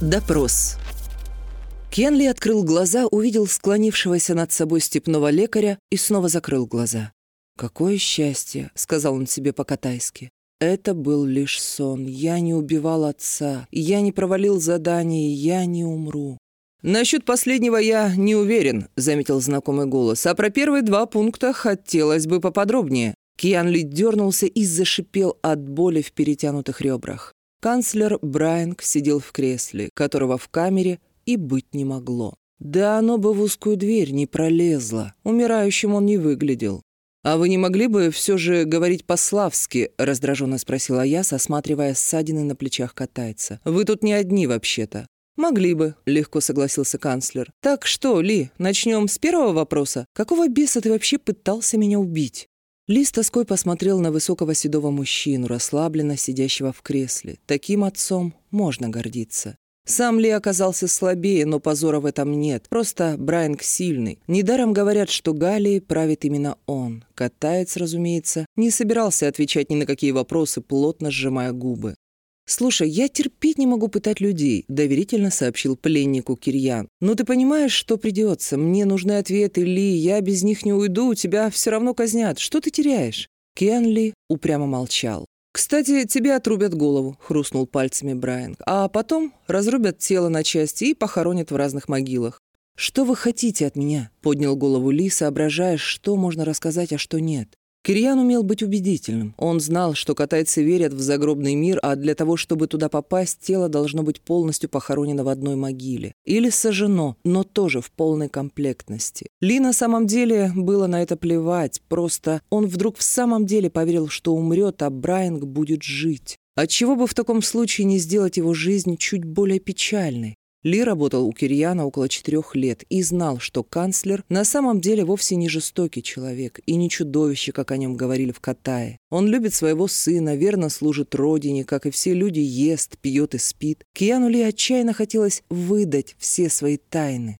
Допрос. Кенли открыл глаза, увидел склонившегося над собой степного лекаря и снова закрыл глаза. «Какое счастье!» — сказал он себе по-катайски. «Это был лишь сон. Я не убивал отца. Я не провалил задание. Я не умру». «Насчет последнего я не уверен», — заметил знакомый голос. «А про первые два пункта хотелось бы поподробнее». Киан Ли дернулся и зашипел от боли в перетянутых ребрах. Канцлер Брайанг сидел в кресле, которого в камере и быть не могло. Да оно бы в узкую дверь не пролезло. Умирающим он не выглядел. «А вы не могли бы все же говорить по-славски?» — раздраженно спросила я, осматривая ссадины на плечах катайца. «Вы тут не одни вообще-то». «Могли бы», — легко согласился канцлер. «Так что, Ли, начнем с первого вопроса. Какого беса ты вообще пытался меня убить?» Ли с тоской посмотрел на высокого седого мужчину, расслабленно сидящего в кресле. Таким отцом можно гордиться. Сам Ли оказался слабее, но позора в этом нет. Просто Брайанг сильный. Недаром говорят, что Галией правит именно он. Катаец, разумеется, не собирался отвечать ни на какие вопросы, плотно сжимая губы. «Слушай, я терпеть не могу пытать людей», — доверительно сообщил пленнику Кирьян. «Но ты понимаешь, что придется. Мне нужны ответы, Ли. Я без них не уйду, тебя все равно казнят. Что ты теряешь?» Кен Ли упрямо молчал. «Кстати, тебе отрубят голову», — хрустнул пальцами Брайан. «А потом разрубят тело на части и похоронят в разных могилах. «Что вы хотите от меня?» — поднял голову Ли, соображая, что можно рассказать, а что нет. Кирьян умел быть убедительным. Он знал, что катайцы верят в загробный мир, а для того, чтобы туда попасть, тело должно быть полностью похоронено в одной могиле. Или сожжено, но тоже в полной комплектности. Ли на самом деле было на это плевать, просто он вдруг в самом деле поверил, что умрет, а Брайанг будет жить. Отчего бы в таком случае не сделать его жизнь чуть более печальной? Ли работал у Кирьяна около четырех лет и знал, что канцлер на самом деле вовсе не жестокий человек и не чудовище, как о нем говорили в Катае. Он любит своего сына, верно служит родине, как и все люди, ест, пьет и спит. Кияну Ли отчаянно хотелось выдать все свои тайны.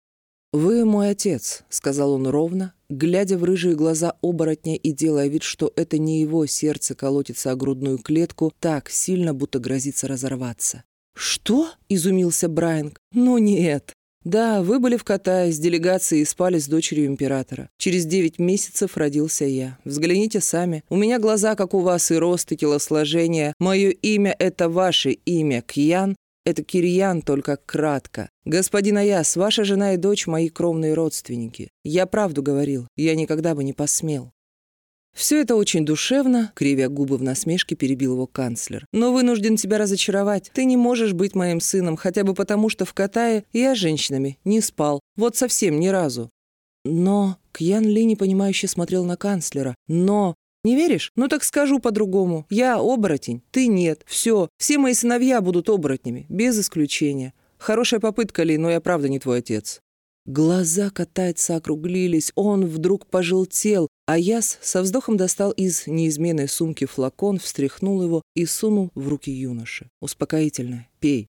«Вы мой отец», — сказал он ровно, глядя в рыжие глаза оборотня и делая вид, что это не его сердце колотится о грудную клетку так сильно, будто грозится разорваться. «Что?» — изумился Брайанг. «Ну нет». «Да, вы были в Катае с делегацией и спали с дочерью императора. Через девять месяцев родился я. Взгляните сами. У меня глаза, как у вас, и рост, и телосложение. Мое имя — это ваше имя. Кьян — это Кирьян, только кратко. Господин Аяс, ваша жена и дочь — мои кровные родственники. Я правду говорил. Я никогда бы не посмел». «Все это очень душевно», — кривя губы в насмешке, перебил его канцлер. «Но вынужден тебя разочаровать. Ты не можешь быть моим сыном, хотя бы потому, что в Катае я с женщинами не спал. Вот совсем ни разу». «Но...» — Кьян Ли непонимающе смотрел на канцлера. «Но...» «Не веришь? Ну так скажу по-другому. Я оборотень, ты нет. Все, все мои сыновья будут оборотнями, без исключения. Хорошая попытка, Ли, но я правда не твой отец». Глаза катайца округлились, он вдруг пожелтел, а Яс со вздохом достал из неизменной сумки флакон, встряхнул его и сунул в руки юноши. «Успокоительное. Пей».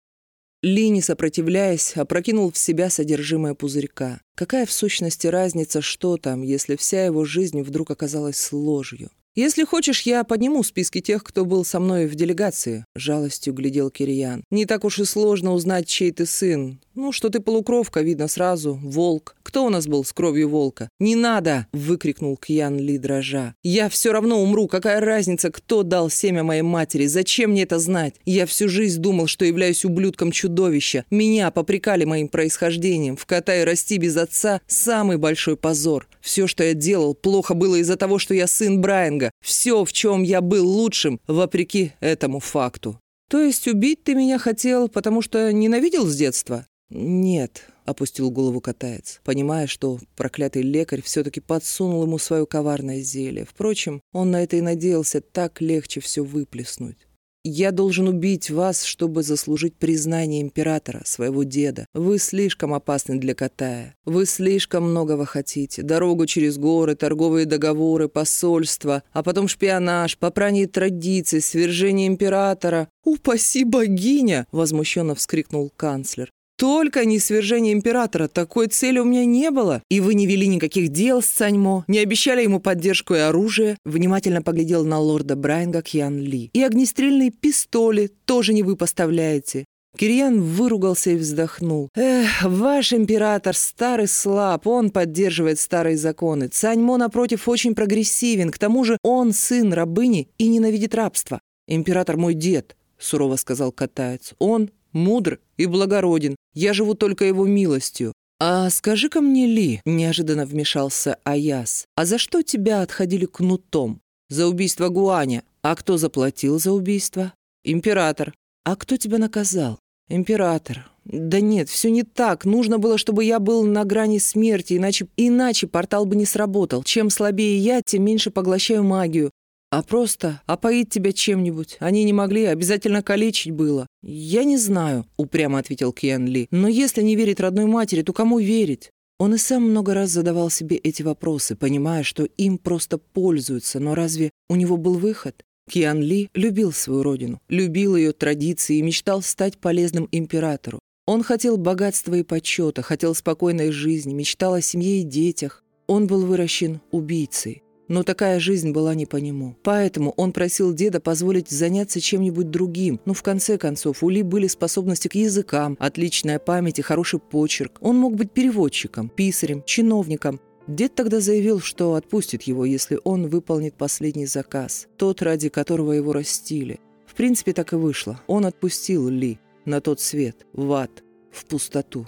Ли, не сопротивляясь, опрокинул в себя содержимое пузырька. Какая в сущности разница, что там, если вся его жизнь вдруг оказалась ложью? «Если хочешь, я подниму списки тех, кто был со мной в делегации», — жалостью глядел Кирьян. «Не так уж и сложно узнать, чей ты сын. Ну, что ты полукровка, видно сразу. Волк. Кто у нас был с кровью волка?» «Не надо!» — выкрикнул Кьян Ли дрожа. «Я все равно умру. Какая разница, кто дал семя моей матери? Зачем мне это знать? Я всю жизнь думал, что являюсь ублюдком чудовища. Меня попрекали моим происхождением. В Катае расти без отца — самый большой позор. Все, что я делал, плохо было из-за того, что я сын Брайанга. Все, в чем я был лучшим, вопреки этому факту. То есть убить ты меня хотел, потому что ненавидел с детства? Нет, опустил голову катаец, понимая, что проклятый лекарь все-таки подсунул ему свое коварное зелье. Впрочем, он на это и надеялся так легче все выплеснуть. Я должен убить вас, чтобы заслужить признание императора, своего деда. Вы слишком опасны для Катая. Вы слишком многого хотите. Дорогу через горы, торговые договоры, посольства, а потом шпионаж, попрание традиций, свержение императора. «Упаси богиня!» — возмущенно вскрикнул канцлер. Только не свержение императора. Такой цели у меня не было. И вы не вели никаких дел с Цаньмо, не обещали ему поддержку и оружие. Внимательно поглядел на лорда Брайанга Кьян Ли. И огнестрельные пистоли тоже не вы поставляете. Кирьян выругался и вздохнул. «Эх, ваш император старый слаб, он поддерживает старые законы. Цаньмо, напротив, очень прогрессивен. К тому же он сын рабыни и ненавидит рабство. Император мой дед», — сурово сказал катаец. «Он мудр и благороден. Я живу только его милостью. «А скажи-ка мне, Ли», — неожиданно вмешался Аяс, «а за что тебя отходили кнутом? За убийство Гуаня. А кто заплатил за убийство? Император. А кто тебя наказал? Император. Да нет, все не так. Нужно было, чтобы я был на грани смерти, иначе, иначе портал бы не сработал. Чем слабее я, тем меньше поглощаю магию. А просто опоить тебя чем-нибудь. Они не могли, обязательно калечить было. Я не знаю, упрямо ответил Киан Ли. Но если не верить родной матери, то кому верить? Он и сам много раз задавал себе эти вопросы, понимая, что им просто пользуются, но разве у него был выход? Киан Ли любил свою родину, любил ее традиции и мечтал стать полезным императору. Он хотел богатства и почета, хотел спокойной жизни, мечтал о семье и детях. Он был выращен убийцей. Но такая жизнь была не по нему. Поэтому он просил деда позволить заняться чем-нибудь другим. Ну, в конце концов, у Ли были способности к языкам, отличная память и хороший почерк. Он мог быть переводчиком, писарем, чиновником. Дед тогда заявил, что отпустит его, если он выполнит последний заказ, тот, ради которого его растили. В принципе, так и вышло. Он отпустил Ли на тот свет, в ад, в пустоту.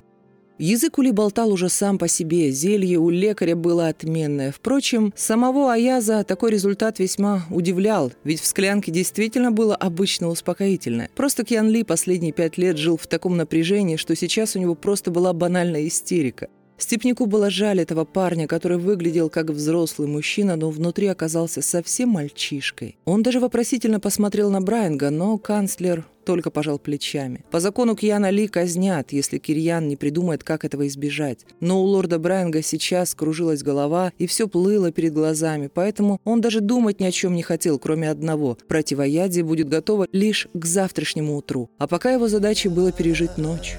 Язык Ули болтал уже сам по себе, зелье у лекаря было отменное. Впрочем, самого Аяза такой результат весьма удивлял, ведь в склянке действительно было обычно успокоительное. Просто Кьян Ли последние пять лет жил в таком напряжении, что сейчас у него просто была банальная истерика. Степнику было жаль этого парня, который выглядел как взрослый мужчина, но внутри оказался совсем мальчишкой. Он даже вопросительно посмотрел на Брайанга, но канцлер только пожал плечами. По закону Кьяна Ли казнят, если Кирьян не придумает, как этого избежать. Но у лорда Брайанга сейчас кружилась голова, и все плыло перед глазами, поэтому он даже думать ни о чем не хотел, кроме одного. Противоядие будет готово лишь к завтрашнему утру. А пока его задачей было пережить ночь.